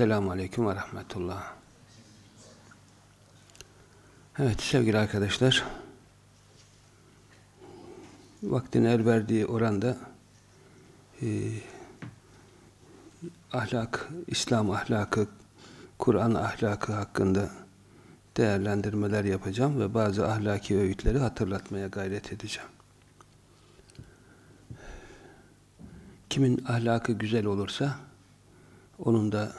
Esselamu Aleyküm ve Rahmetullah. Evet sevgili arkadaşlar, vaktin el verdiği oranda e, ahlak, İslam ahlakı, Kur'an ahlakı hakkında değerlendirmeler yapacağım ve bazı ahlaki öğütleri hatırlatmaya gayret edeceğim. Kimin ahlakı güzel olursa onun da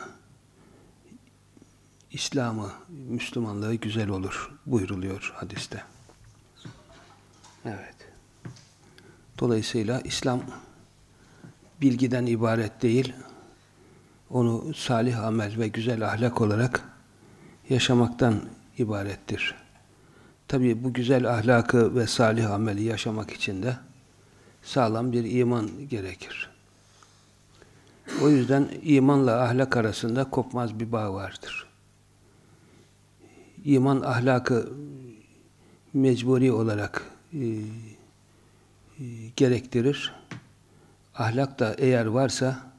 İslam'ı, Müslümanlığı güzel olur buyruluyor hadiste. Evet. Dolayısıyla İslam bilgiden ibaret değil, onu salih amel ve güzel ahlak olarak yaşamaktan ibarettir. Tabi bu güzel ahlakı ve salih ameli yaşamak için de sağlam bir iman gerekir. O yüzden imanla ahlak arasında kopmaz bir bağ vardır. İman ahlakı mecburi olarak e, e, gerektirir. Ahlak da eğer varsa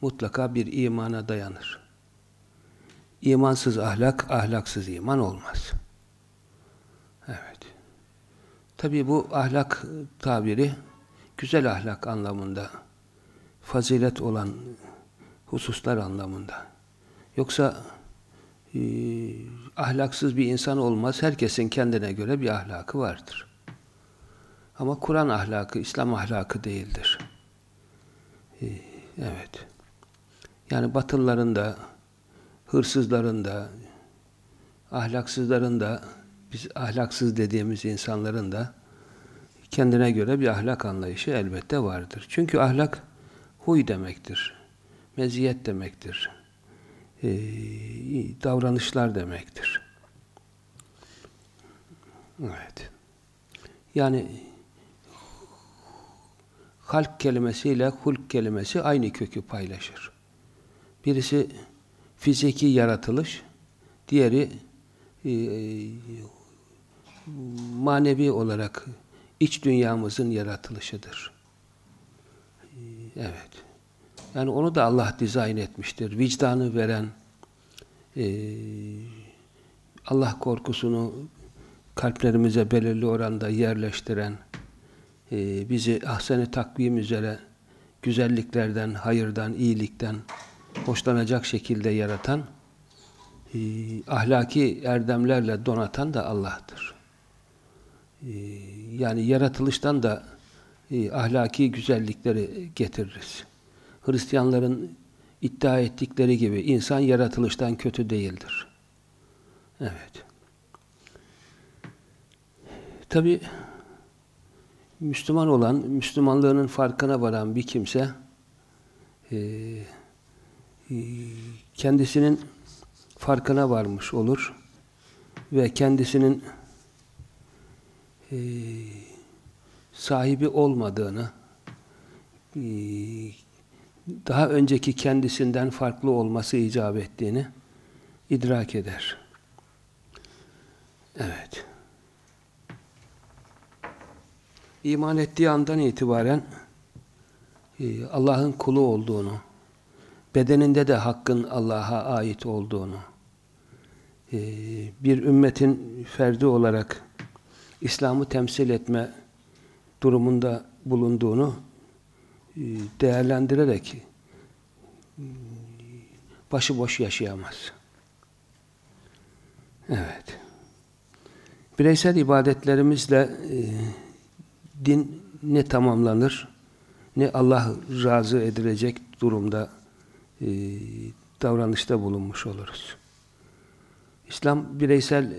mutlaka bir imana dayanır. İmansız ahlak, ahlaksız iman olmaz. Evet. Tabi bu ahlak tabiri güzel ahlak anlamında fazilet olan hususlar anlamında. Yoksa e, ahlaksız bir insan olmaz. Herkesin kendine göre bir ahlakı vardır. Ama Kur'an ahlakı, İslam ahlakı değildir. E, evet. Yani batılların da, hırsızların da, ahlaksızların da, biz ahlaksız dediğimiz insanların da kendine göre bir ahlak anlayışı elbette vardır. Çünkü ahlak huy demektir. Meziyet demektir. Ee, davranışlar demektir. Evet. Yani halk kelimesiyle hulk kelimesi aynı kökü paylaşır. Birisi fiziki yaratılış, diğeri e, manevi olarak iç dünyamızın yaratılışıdır. Evet. Yani onu da Allah dizayn etmiştir. Vicdanı veren, e, Allah korkusunu kalplerimize belirli oranda yerleştiren, e, bizi ahsen-i takvim üzere güzelliklerden, hayırdan, iyilikten hoşlanacak şekilde yaratan, e, ahlaki erdemlerle donatan da Allah'tır. E, yani yaratılıştan da e, ahlaki güzellikleri getiririz. Hristiyanların iddia ettikleri gibi insan yaratılıştan kötü değildir. Evet. Tabi Müslüman olan, Müslümanlığının farkına varan bir kimse e, e, kendisinin farkına varmış olur ve kendisinin e, sahibi olmadığını, daha önceki kendisinden farklı olması icap ettiğini idrak eder. Evet. İman ettiği andan itibaren e, Allah'ın kulu olduğunu, bedeninde de hakkın Allah'a ait olduğunu, e, bir ümmetin ferdi olarak İslam'ı temsil etme durumunda bulunduğunu değerlendirerek e, başıboş yaşayamaz. Evet. Bireysel ibadetlerimizle e, din ne tamamlanır ne Allah razı edilecek durumda e, davranışta bulunmuş oluruz. İslam bireysel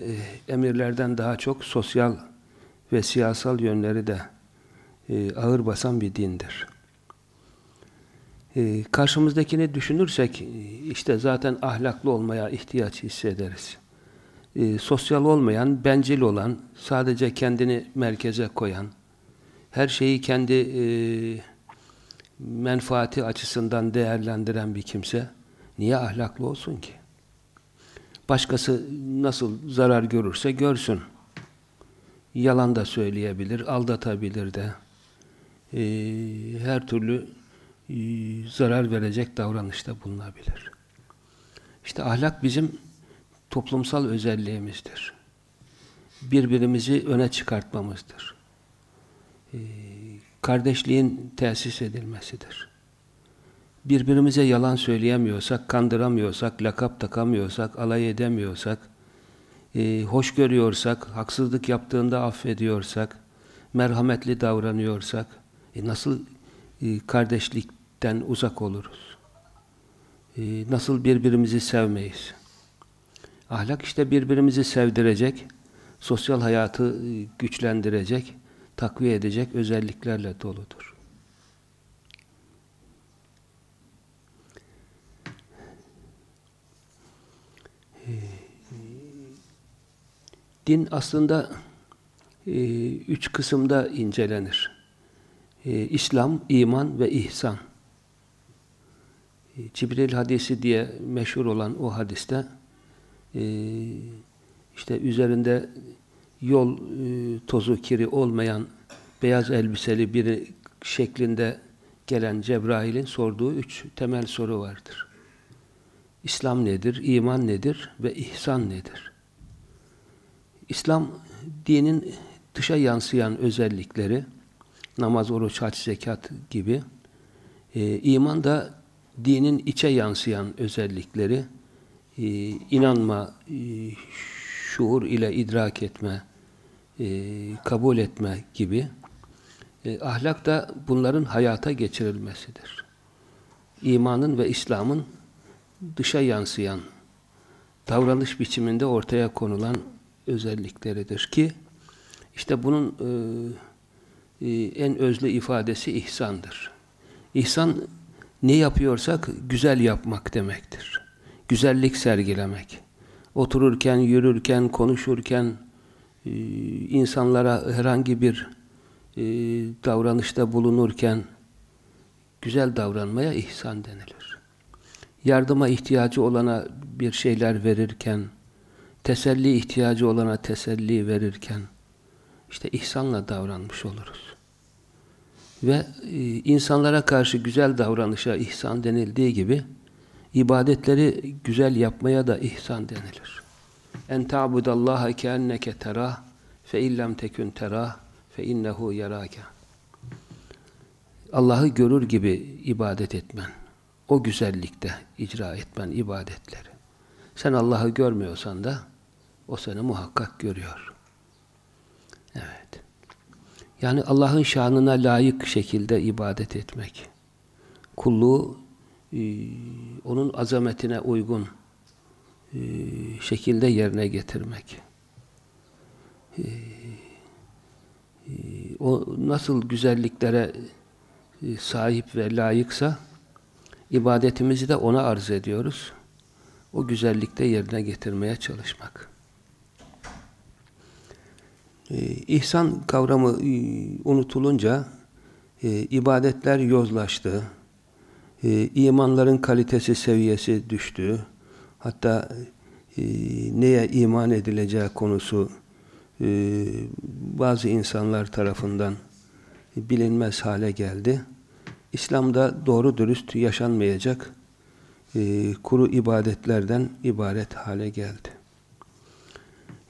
emirlerden daha çok sosyal ve siyasal yönleri de ağır basan bir dindir. E, karşımızdakini düşünürsek işte zaten ahlaklı olmaya ihtiyaç hissederiz. E, sosyal olmayan, bencil olan, sadece kendini merkeze koyan, her şeyi kendi e, menfaati açısından değerlendiren bir kimse niye ahlaklı olsun ki? Başkası nasıl zarar görürse görsün. Yalan da söyleyebilir, aldatabilir de e, her türlü zarar verecek davranışta bulunabilir. İşte ahlak bizim toplumsal özelliğimizdir. Birbirimizi öne çıkartmamızdır. Ee, kardeşliğin tesis edilmesidir. Birbirimize yalan söyleyemiyorsak, kandıramıyorsak, lakap takamıyorsak, alay edemiyorsak, e, hoş görüyorsak, haksızlık yaptığında affediyorsak, merhametli davranıyorsak, e, nasıl kardeşlikten uzak oluruz? E, nasıl birbirimizi sevmeyiz? Ahlak işte birbirimizi sevdirecek, sosyal hayatı e, güçlendirecek, takviye edecek özelliklerle doludur. E, din aslında e, üç kısımda incelenir. İslam, iman ve ihsan. Cibril hadisi diye meşhur olan o hadiste işte üzerinde yol e, tozu kiri olmayan beyaz elbiseli biri şeklinde gelen Cebrail'in sorduğu üç temel soru vardır. İslam nedir, iman nedir ve ihsan nedir? İslam dinin dışa yansıyan özellikleri namaz, oruç, hac, zekat gibi. E, iman da dinin içe yansıyan özellikleri. E, inanma, e, şuur ile idrak etme, e, kabul etme gibi. E, ahlak da bunların hayata geçirilmesidir. İmanın ve İslam'ın dışa yansıyan, davranış biçiminde ortaya konulan özellikleridir ki işte bunun e, en özlü ifadesi ihsandır. İhsan ne yapıyorsak güzel yapmak demektir. Güzellik sergilemek. Otururken, yürürken, konuşurken, e, insanlara herhangi bir e, davranışta bulunurken güzel davranmaya ihsan denilir. Yardıma ihtiyacı olana bir şeyler verirken, teselli ihtiyacı olana teselli verirken, işte ihsanla davranmış oluruz. Ve e, insanlara karşı güzel davranışa ihsan denildiği gibi, ibadetleri güzel yapmaya da ihsan denilir. En ta'budallaha keenneke terah fe illem tekün terah fe innehu yaraka. Allah'ı görür gibi ibadet etmen. O güzellikte icra etmen ibadetleri. Sen Allah'ı görmüyorsan da o seni muhakkak görüyor. Evet. Yani Allah'ın şanına layık şekilde ibadet etmek. Kulluğu e, onun azametine uygun e, şekilde yerine getirmek. E, o nasıl güzelliklere sahip ve layıksa ibadetimizi de ona arz ediyoruz. O güzellikte yerine getirmeye çalışmak. İhsan kavramı unutulunca ibadetler yozlaştı, imanların kalitesi seviyesi düştü, Hatta e, neye iman edileceği konusu e, bazı insanlar tarafından bilinmez hale geldi. İslam'da doğru dürüst yaşanmayacak e, kuru ibadetlerden ibaret hale geldi.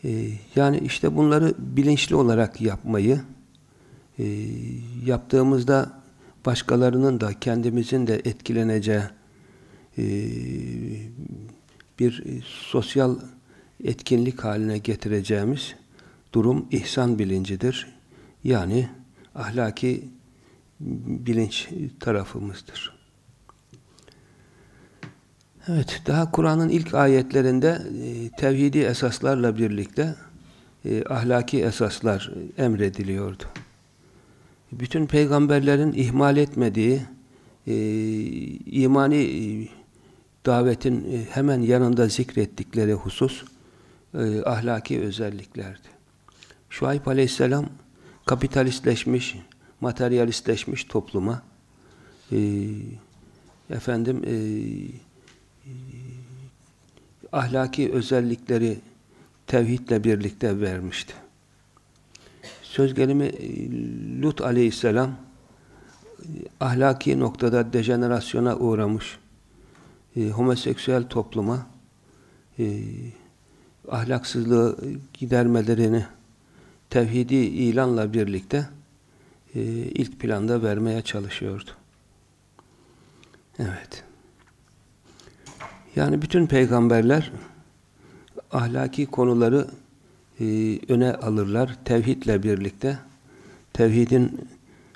E, yani işte bunları bilinçli olarak yapmayı e, yaptığımızda başkalarının da kendimizin de etkileneceği e, bir sosyal etkinlik haline getireceğimiz durum ihsan bilincidir. Yani ahlaki bilinç tarafımızdır. Evet, daha Kur'an'ın ilk ayetlerinde e, tevhidi esaslarla birlikte e, ahlaki esaslar emrediliyordu. Bütün peygamberlerin ihmal etmediği e, imani davetin hemen yanında zikrettikleri husus ahlaki özelliklerdi. Şuayb aleyhisselam kapitalistleşmiş, materyalistleşmiş topluma efendim e, e, ahlaki özellikleri tevhidle birlikte vermişti. Söz gelimi e, Lut aleyhisselam ahlaki noktada dejenerasyona uğramış e, homoseksüel topluma e, ahlaksızlığı gidermelerini tevhidi ilanla birlikte e, ilk planda vermeye çalışıyordu. Evet. Yani bütün peygamberler ahlaki konuları e, öne alırlar. Tevhidle birlikte tevhidin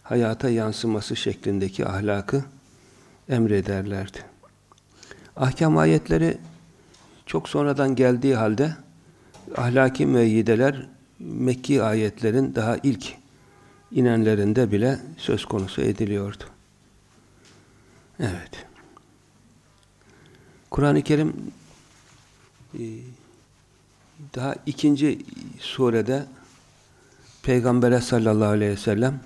hayata yansıması şeklindeki ahlakı emrederlerdi. Ahkam ayetleri çok sonradan geldiği halde ahlaki müeyyideler Mekki ayetlerin daha ilk inenlerinde bile söz konusu ediliyordu. Evet. Kur'an-ı Kerim e, daha ikinci surede Peygamber'e sallallahu aleyhi ve sellem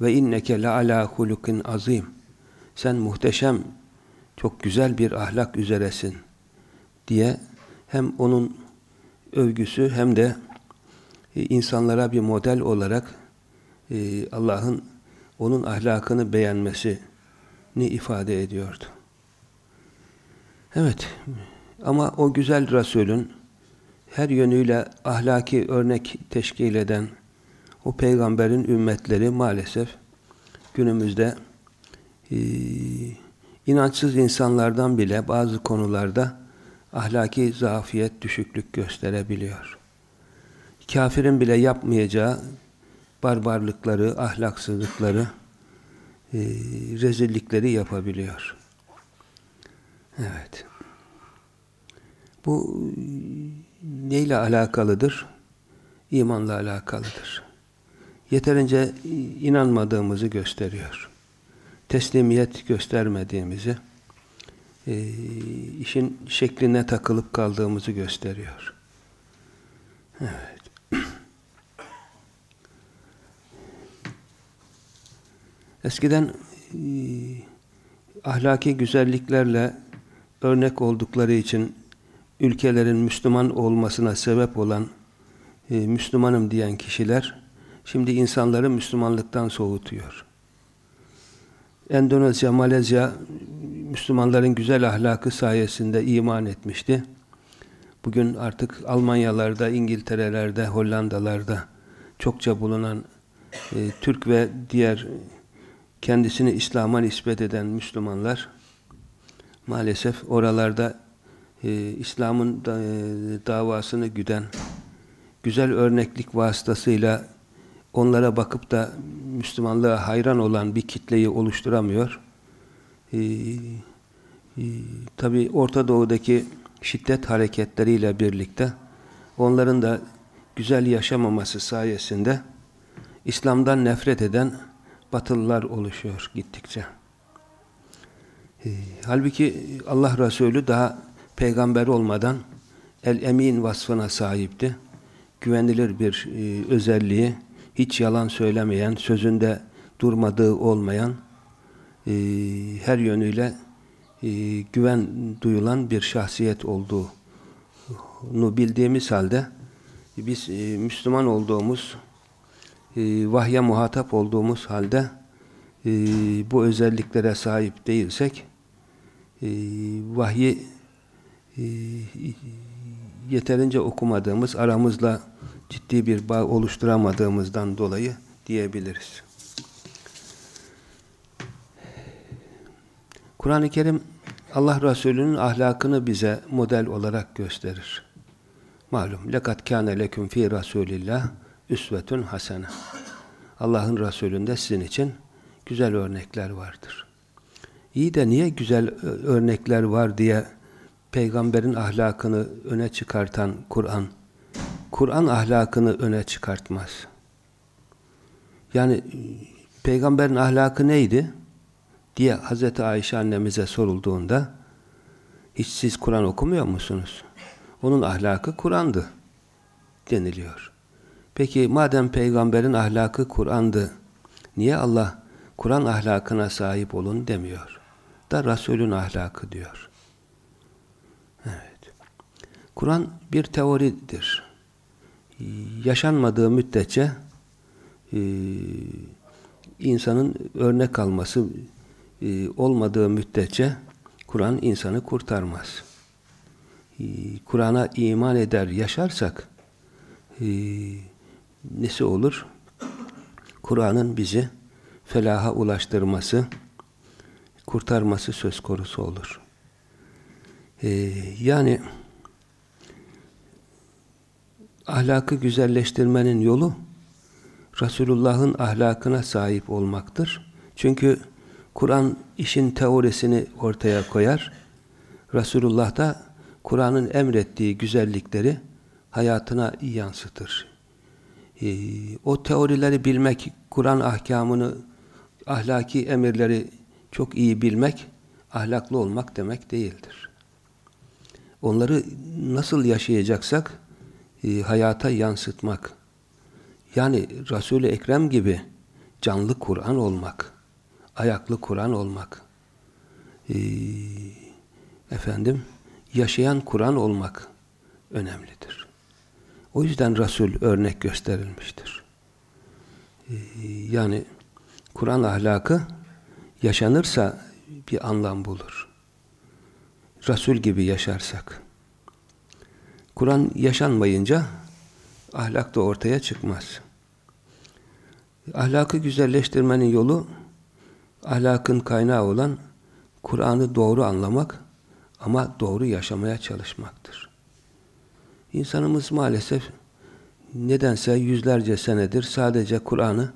ve inneke la ala hulukin azim sen muhteşem çok güzel bir ahlak üzeresin diye hem onun övgüsü hem de e, insanlara bir model olarak e, Allah'ın onun ahlakını beğenmesini ifade ediyordu. Evet ama o güzel Resulün her yönüyle ahlaki örnek teşkil eden o peygamberin ümmetleri maalesef günümüzde e, inançsız insanlardan bile bazı konularda ahlaki zafiyet, düşüklük gösterebiliyor. Kafirin bile yapmayacağı barbarlıkları, ahlaksızlıkları, e, rezillikleri yapabiliyor. Evet. Bu neyle alakalıdır? İmanla alakalıdır. Yeterince inanmadığımızı gösteriyor. Teslimiyet göstermediğimizi, e, işin şekline takılıp kaldığımızı gösteriyor. Evet. Eskiden e, ahlaki güzelliklerle örnek oldukları için ülkelerin Müslüman olmasına sebep olan e, Müslümanım diyen kişiler şimdi insanları Müslümanlıktan soğutuyor. Endonezya, Malezya Müslümanların güzel ahlakı sayesinde iman etmişti. Bugün artık Almanyalarda, İngiltere'lerde, Hollandalarda çokça bulunan e, Türk ve diğer kendisini İslam'a nispet eden Müslümanlar maalesef oralarda e, İslam'ın da, e, davasını güden güzel örneklik vasıtasıyla onlara bakıp da Müslümanlığa hayran olan bir kitleyi oluşturamıyor. Ee, e, Tabi Orta Doğu'daki şiddet hareketleriyle birlikte onların da güzel yaşamaması sayesinde İslam'dan nefret eden batılılar oluşuyor gittikçe. E, halbuki Allah Resulü daha peygamber olmadan el-emin vasfına sahipti. Güvenilir bir e, özelliği, hiç yalan söylemeyen, sözünde durmadığı olmayan, e, her yönüyle e, güven duyulan bir şahsiyet olduğunu bildiğimiz halde biz Müslüman olduğumuz, e, vahye muhatap olduğumuz halde bu özelliklere sahip değilsek e, vahyi e, yeterince okumadığımız, aramızla ciddi bir bağ oluşturamadığımızdan dolayı diyebiliriz. Kur'an-ı Kerim Allah Resulü'nün ahlakını bize model olarak gösterir. Malum lekat kâne leküm fî Rasulillah üsvetun hasene. Allah'ın Resulü'nde sizin için güzel örnekler vardır. İyi de niye güzel örnekler var diye peygamberin ahlakını öne çıkartan Kur'an Kur'an ahlakını öne çıkartmaz. Yani peygamberin ahlakı neydi? diye Hazreti Ayşe annemize sorulduğunda hiç siz Kur'an okumuyor musunuz? Onun ahlakı Kur'an'dı deniliyor. Peki madem peygamberin ahlakı Kur'an'dı niye Allah Kur'an ahlakına sahip olun demiyor? Da Resulün ahlakı diyor. Evet. Kur'an bir teoridir. Yaşanmadığı müddetçe e, insanın örnek alması e, olmadığı müddetçe Kur'an insanı kurtarmaz. e, Kur'an'a iman eder, yaşarsak nesi olur? Kur'an'ın bizi felaha ulaştırması, kurtarması söz konusu olur. Ee, yani ahlakı güzelleştirmenin yolu Resulullah'ın ahlakına sahip olmaktır. Çünkü Kur'an işin teorisini ortaya koyar. Resulullah da Kur'an'ın emrettiği güzellikleri hayatına yansıtır. Ee, o teorileri bilmek, Kur'an ahkamını, ahlaki emirleri çok iyi bilmek, ahlaklı olmak demek değildir. Onları nasıl yaşayacaksak, e, hayata yansıtmak. Yani Resul-i Ekrem gibi canlı Kur'an olmak, ayaklı Kur'an olmak, e, efendim, yaşayan Kur'an olmak önemlidir. O yüzden Resul örnek gösterilmiştir. E, yani Kur'an ahlakı yaşanırsa bir anlam bulur. Resul gibi yaşarsak. Kur'an yaşanmayınca ahlak da ortaya çıkmaz. Ahlakı güzelleştirmenin yolu ahlakın kaynağı olan Kur'an'ı doğru anlamak ama doğru yaşamaya çalışmaktır. İnsanımız maalesef nedense yüzlerce senedir sadece Kur'an'ı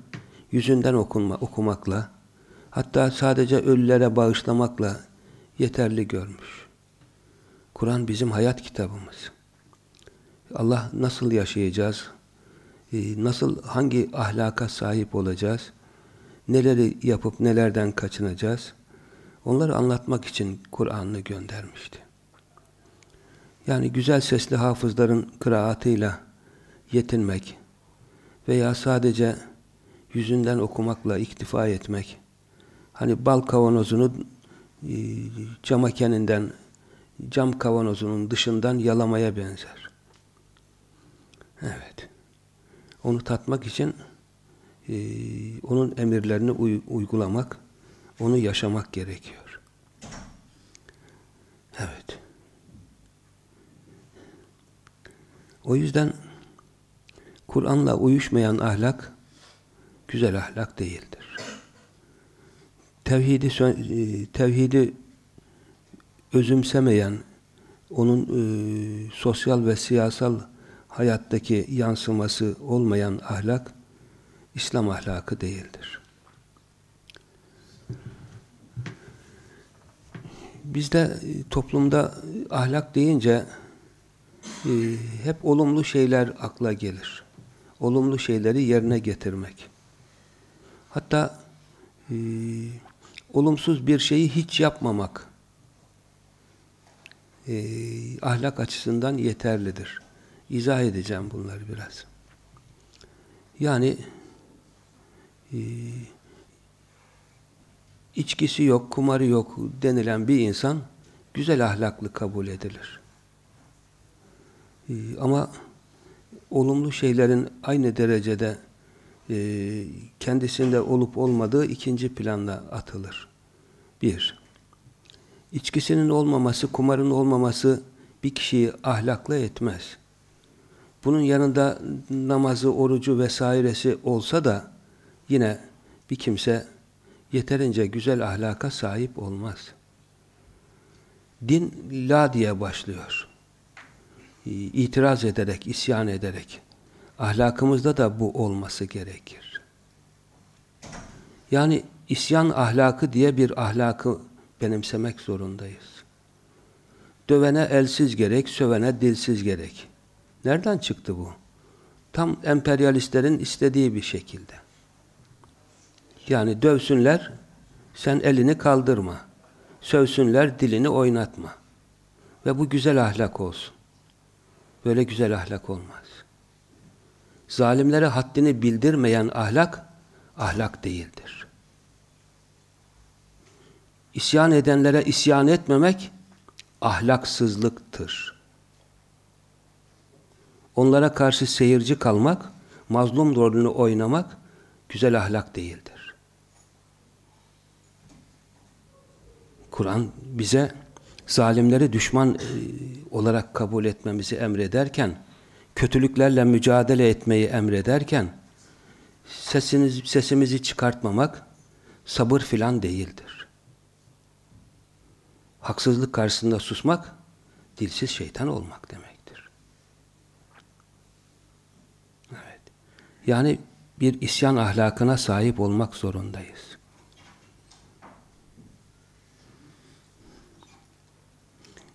yüzünden okunma, okumakla hatta sadece ölülere bağışlamakla yeterli görmüş. Kur'an bizim hayat kitabımız. Allah nasıl yaşayacağız? E, nasıl, hangi ahlaka sahip olacağız? Neleri yapıp nelerden kaçınacağız? Onları anlatmak için Kur'an'ı göndermişti. Yani güzel sesli hafızların kıraatıyla yetinmek veya sadece yüzünden okumakla iktifa etmek, hani bal kavanozunu e, cama keninden, cam kavanozunun dışından yalamaya benzer. Evet. Onu tatmak için e, onun emirlerini uy uygulamak, onu yaşamak gerekiyor. Evet. O yüzden Kur'an'la uyuşmayan ahlak güzel ahlak değildir. Tevhidi e, tevhidi özümsemeyen, onun e, sosyal ve siyasal hayattaki yansıması olmayan ahlak İslam ahlakı değildir. Bizde e, toplumda ahlak deyince e, hep olumlu şeyler akla gelir. Olumlu şeyleri yerine getirmek. Hatta e, olumsuz bir şeyi hiç yapmamak e, ahlak açısından yeterlidir. İzah edeceğim bunları biraz. Yani e, içkisi yok, kumarı yok denilen bir insan güzel ahlaklı kabul edilir. E, ama olumlu şeylerin aynı derecede e, kendisinde olup olmadığı ikinci planda atılır. Bir, içkisinin olmaması, kumarın olmaması bir kişiyi ahlaklı etmez. Bunun yanında namazı, orucu vesairesi olsa da yine bir kimse yeterince güzel ahlaka sahip olmaz. Din la diye başlıyor. İtiraz ederek, isyan ederek. Ahlakımızda da bu olması gerekir. Yani isyan ahlakı diye bir ahlakı benimsemek zorundayız. Dövene elsiz gerek, sövene dilsiz gerek. Nereden çıktı bu? Tam emperyalistlerin istediği bir şekilde. Yani dövsünler, sen elini kaldırma. Sövsünler, dilini oynatma. Ve bu güzel ahlak olsun. Böyle güzel ahlak olmaz. Zalimlere haddini bildirmeyen ahlak, ahlak değildir. İsyan edenlere isyan etmemek, ahlaksızlıktır. Onlara karşı seyirci kalmak, mazlum rolünü oynamak güzel ahlak değildir. Kur'an bize zalimleri düşman e, olarak kabul etmemizi emrederken, kötülüklerle mücadele etmeyi emrederken, sesiniz, sesimizi çıkartmamak sabır filan değildir. Haksızlık karşısında susmak, dilsiz şeytan olmak demektir. Evet. Yani bir isyan ahlakına sahip olmak zorundayız.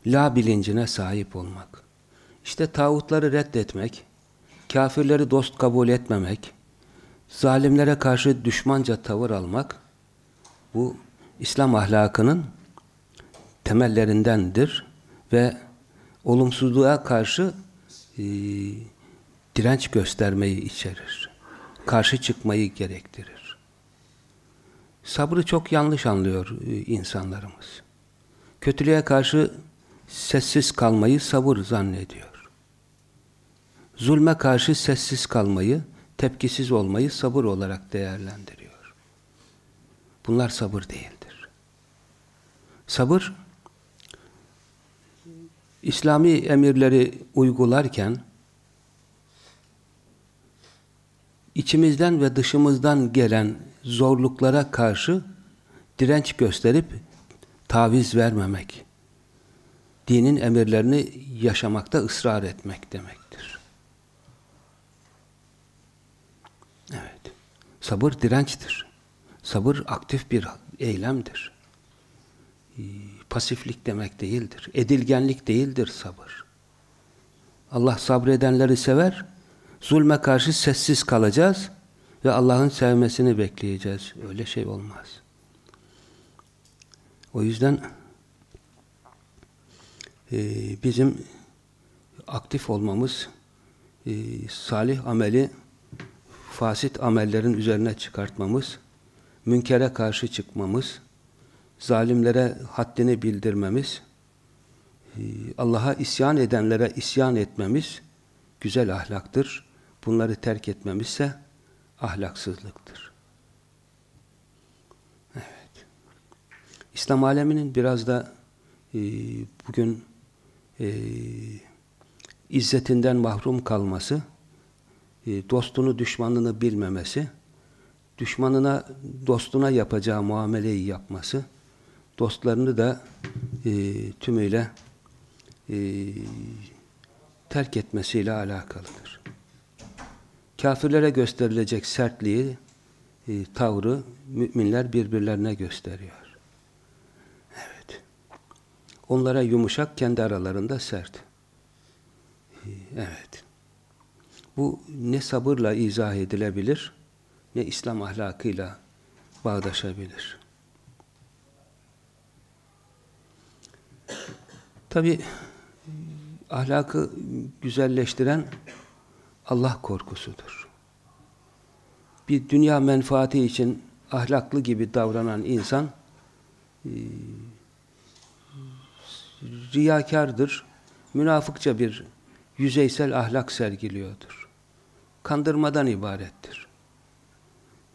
La bilincine sahip olmak. İşte tağutları reddetmek, kafirleri dost kabul etmemek, zalimlere karşı düşmanca tavır almak, bu İslam ahlakının temellerindendir ve olumsuzluğa karşı e, direnç göstermeyi içerir. Karşı çıkmayı gerektirir. Sabrı çok yanlış anlıyor e, insanlarımız. Kötülüğe karşı sessiz kalmayı sabır zannediyor. Zulme karşı sessiz kalmayı, tepkisiz olmayı sabır olarak değerlendiriyor. Bunlar sabır değildir. Sabır, İslami emirleri uygularken içimizden ve dışımızdan gelen zorluklara karşı direnç gösterip taviz vermemek, dinin emirlerini yaşamakta ısrar etmek demektir. Evet. Sabır dirençtir. Sabır aktif bir eylemdir. Ee, pasiflik demek değildir. Edilgenlik değildir sabır. Allah sabredenleri sever. Zulme karşı sessiz kalacağız ve Allah'ın sevmesini bekleyeceğiz. Öyle şey olmaz. O yüzden e, bizim aktif olmamız, e, salih ameli fasit amellerin üzerine çıkartmamız, münkere karşı çıkmamız, zalimlere haddini bildirmemiz, e, Allah'a isyan edenlere isyan etmemiz güzel ahlaktır. Bunları terk etmemizse ahlaksızlıktır. Evet. İslam aleminin biraz da e, bugün e, izzetinden mahrum kalması, dostunu düşmanını bilmemesi, düşmanına dostuna yapacağı muameleyi yapması, dostlarını da e, tümüyle e, terk etmesiyle alakalıdır. Kafirlere gösterilecek sertliği, e, tavrı müminler birbirlerine gösteriyor. Onlara yumuşak, kendi aralarında sert. Ee, evet. Bu ne sabırla izah edilebilir, ne İslam ahlakıyla bağdaşabilir. Tabi ahlakı güzelleştiren Allah korkusudur. Bir dünya menfaati için ahlaklı gibi davranan insan e, riyakardır, münafıkça bir yüzeysel ahlak sergiliyordur. Kandırmadan ibarettir.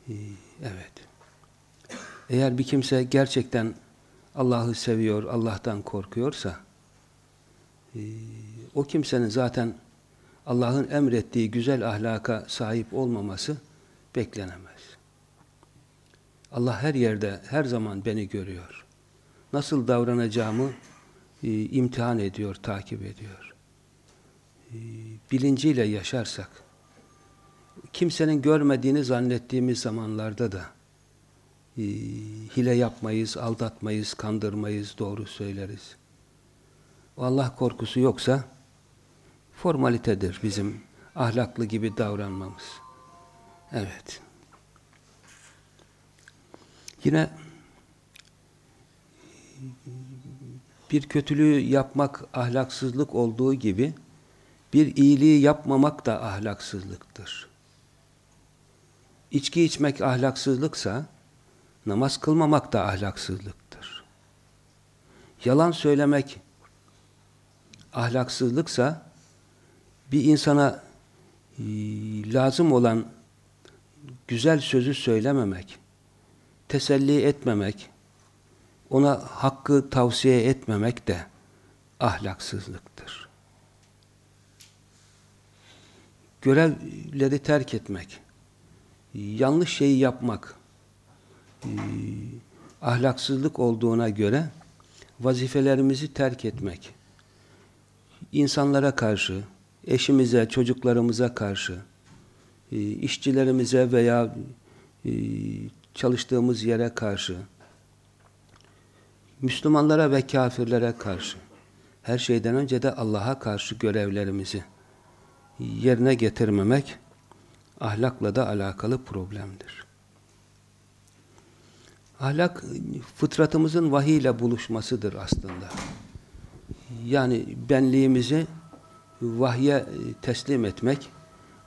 Ee, evet. Eğer bir kimse gerçekten Allah'ı seviyor, Allah'tan korkuyorsa, e, o kimsenin zaten Allah'ın emrettiği güzel ahlaka sahip olmaması beklenemez. Allah her yerde, her zaman beni görüyor. Nasıl davranacağımı e, imtihan ediyor, takip ediyor. Bilinciyle yaşarsak, kimsenin görmediğini zannettiğimiz zamanlarda da e, hile yapmayız, aldatmayız, kandırmayız, doğru söyleriz. Allah korkusu yoksa formalitedir bizim ahlaklı gibi davranmamız. Evet. Yine bir kötülüğü yapmak ahlaksızlık olduğu gibi bir iyiliği yapmamak da ahlaksızlıktır. İçki içmek ahlaksızlıksa namaz kılmamak da ahlaksızlıktır. Yalan söylemek ahlaksızlıksa bir insana e, lazım olan güzel sözü söylememek, teselli etmemek, ona hakkı tavsiye etmemek de ahlaksızlıktır. Görevleri terk etmek, yanlış şeyi yapmak, e, ahlaksızlık olduğuna göre vazifelerimizi terk etmek, insanlara karşı, eşimize, çocuklarımıza karşı, e, işçilerimize veya e, çalıştığımız yere karşı, Müslümanlara ve kafirlere karşı, her şeyden önce de Allah'a karşı görevlerimizi yerine getirmemek, ahlakla da alakalı problemdir. Ahlak, fıtratımızın vahiy ile buluşmasıdır aslında. Yani benliğimizi vahye teslim etmek,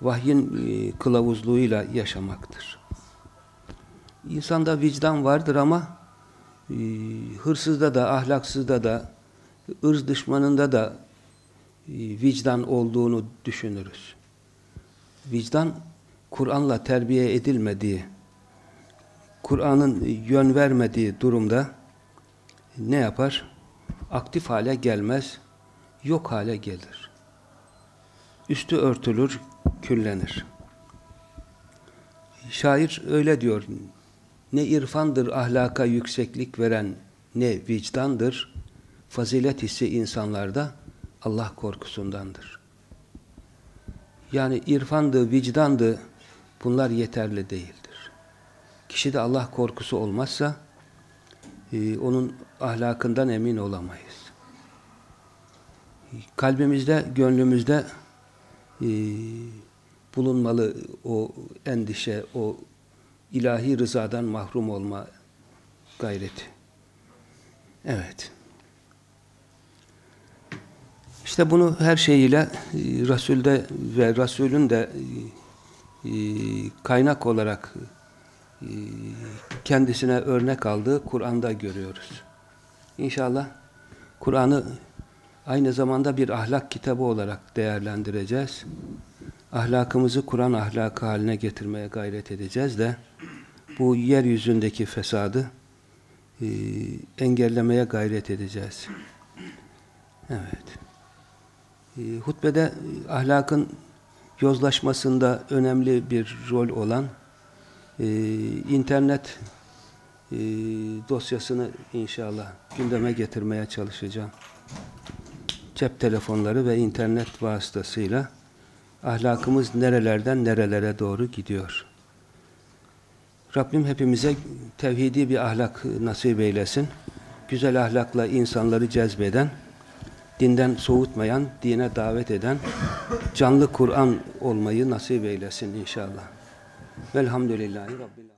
vahyin e, kılavuzluğuyla yaşamaktır. İnsanda vicdan vardır ama e, hırsızda da, ahlaksızda da, ırz düşmanında da e, vicdan olduğunu düşünürüz. Vicdan, Kur'an'la terbiye edilmediği, Kur'an'ın yön vermediği durumda ne yapar? Aktif hale gelmez, yok hale gelir. Üstü örtülür, küllenir. Şair öyle diyor, ne irfandır ahlaka yükseklik veren, ne vicdandır, fazilet hissi insanlarda Allah korkusundandır. Yani irfandı, vicdandı, bunlar yeterli değildir. Kişide Allah korkusu olmazsa, e, onun ahlakından emin olamayız. Kalbimizde, gönlümüzde e, bulunmalı o endişe, o ilahi rızadan mahrum olma gayreti. Evet. İşte bunu her şeyiyle e, Resul'de ve Resul'ün de e, kaynak olarak e, kendisine örnek aldığı Kur'an'da görüyoruz. İnşallah Kur'an'ı aynı zamanda bir ahlak kitabı olarak değerlendireceğiz. Ahlakımızı Kur'an ahlakı haline getirmeye gayret edeceğiz de bu yeryüzündeki fesadı e, engellemeye gayret edeceğiz. Evet. E, hutbede ahlakın yozlaşmasında önemli bir rol olan e, internet e, dosyasını inşallah gündeme getirmeye çalışacağım. Cep telefonları ve internet vasıtasıyla ahlakımız nerelerden nerelere doğru gidiyor. Rabbim hepimize tevhidi bir ahlak nasip eylesin. Güzel ahlakla insanları cezbeden, dinden soğutmayan, dine davet eden, canlı Kur'an olmayı nasip eylesin inşallah. Velhamdülillahi Rabbil